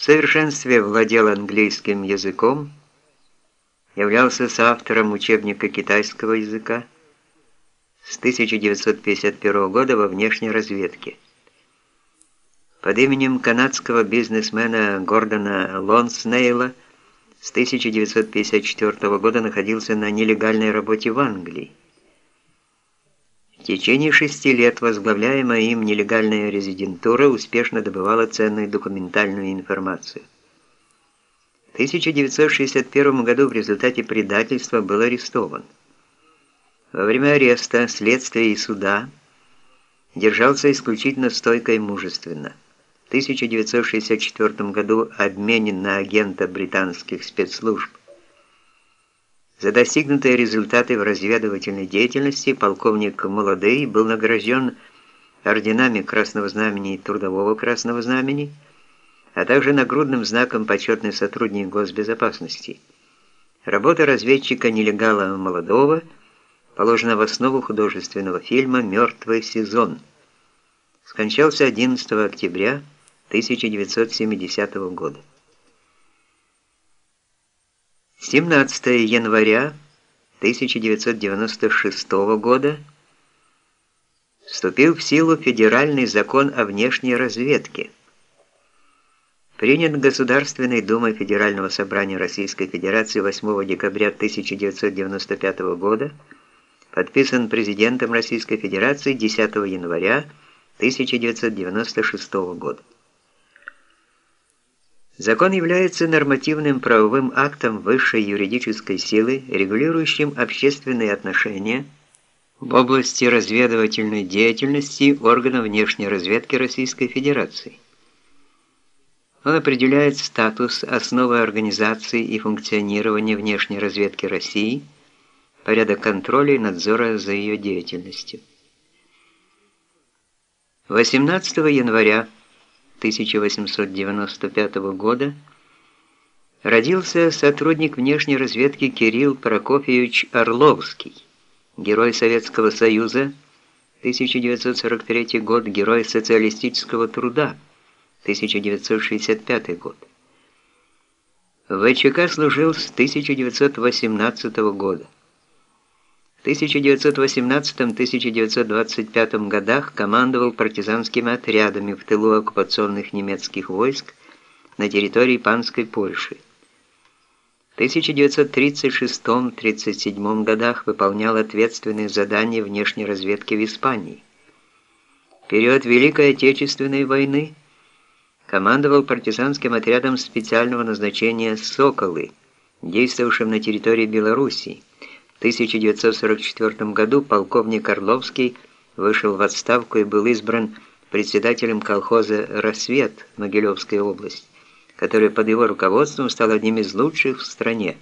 В совершенстве владел английским языком, являлся соавтором учебника китайского языка с 1951 года во внешней разведке. Под именем канадского бизнесмена Гордона Лонснейла с 1954 года находился на нелегальной работе в Англии. В течение шести лет возглавляемая им нелегальная резидентура успешно добывала ценную документальную информацию. В 1961 году в результате предательства был арестован. Во время ареста, следствия и суда держался исключительно стойко и мужественно. В 1964 году обменен на агента британских спецслужб. За достигнутые результаты в разведывательной деятельности полковник Молодый был награжден орденами Красного Знамени и Трудового Красного Знамени, а также нагрудным знаком «Почетный сотрудник госбезопасности». Работа разведчика-нелегала Молодого положена в основу художественного фильма «Мертвый сезон». Скончался 11 октября 1970 года. 17 января 1996 года вступил в силу Федеральный закон о внешней разведке. Принят Государственной Думой Федерального собрания Российской Федерации 8 декабря 1995 года, подписан президентом Российской Федерации 10 января 1996 года. Закон является нормативным правовым актом высшей юридической силы, регулирующим общественные отношения в области разведывательной деятельности органов внешней разведки Российской Федерации. Он определяет статус, основы организации и функционирования внешней разведки России, порядок контроля и надзора за ее деятельностью. 18 января 1895 года родился сотрудник внешней разведки Кирилл Прокофьевич Орловский, герой Советского Союза, 1943 год, герой социалистического труда, 1965 год. В ВЧК служил с 1918 года. В 1918-1925 годах командовал партизанскими отрядами в тылу оккупационных немецких войск на территории Панской Польши. В 1936-37 годах выполнял ответственные задания внешней разведки в Испании. В период Великой Отечественной войны командовал партизанским отрядом специального назначения «Соколы», действовавшим на территории Белоруссии. 1944 году полковник Орловский вышел в отставку и был избран председателем колхоза «Рассвет» Могилевской области, который под его руководством стал одним из лучших в стране.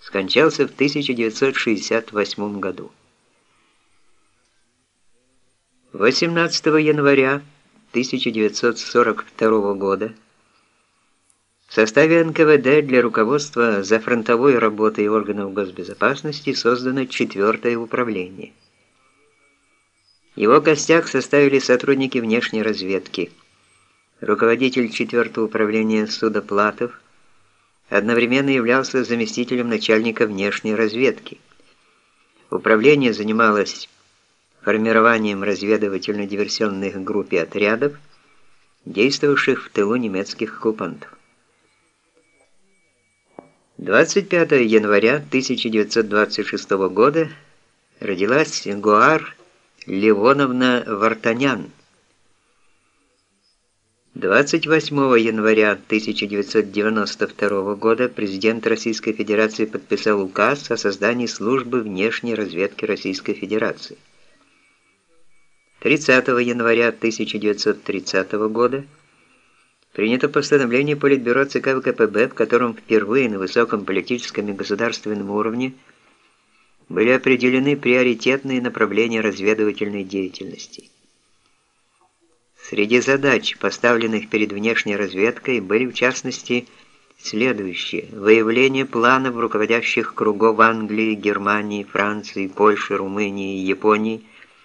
Скончался в 1968 году. 18 января 1942 года в составе НКВД для руководства за фронтовой работой органов госбезопасности создано четвертое управление. Его костяк составили сотрудники внешней разведки, руководитель четвертого управления Судоплатов, одновременно являлся заместителем начальника внешней разведки. Управление занималось формированием разведывательно-диверсионных групп и отрядов, действовавших в тылу немецких оккупантов. 25 января 1926 года родилась Гуар Ливоновна Вартанян. 28 января 1992 года президент Российской Федерации подписал указ о создании службы внешней разведки Российской Федерации. 30 января 1930 года принято постановление Политбюро ЦК ВКПБ, в котором впервые на высоком политическом и государственном уровне были определены приоритетные направления разведывательной деятельности. Среди задач, поставленных перед внешней разведкой, были в частности следующие. Выявление планов руководящих кругов Англии, Германии, Франции, Польши, Румынии и Японии –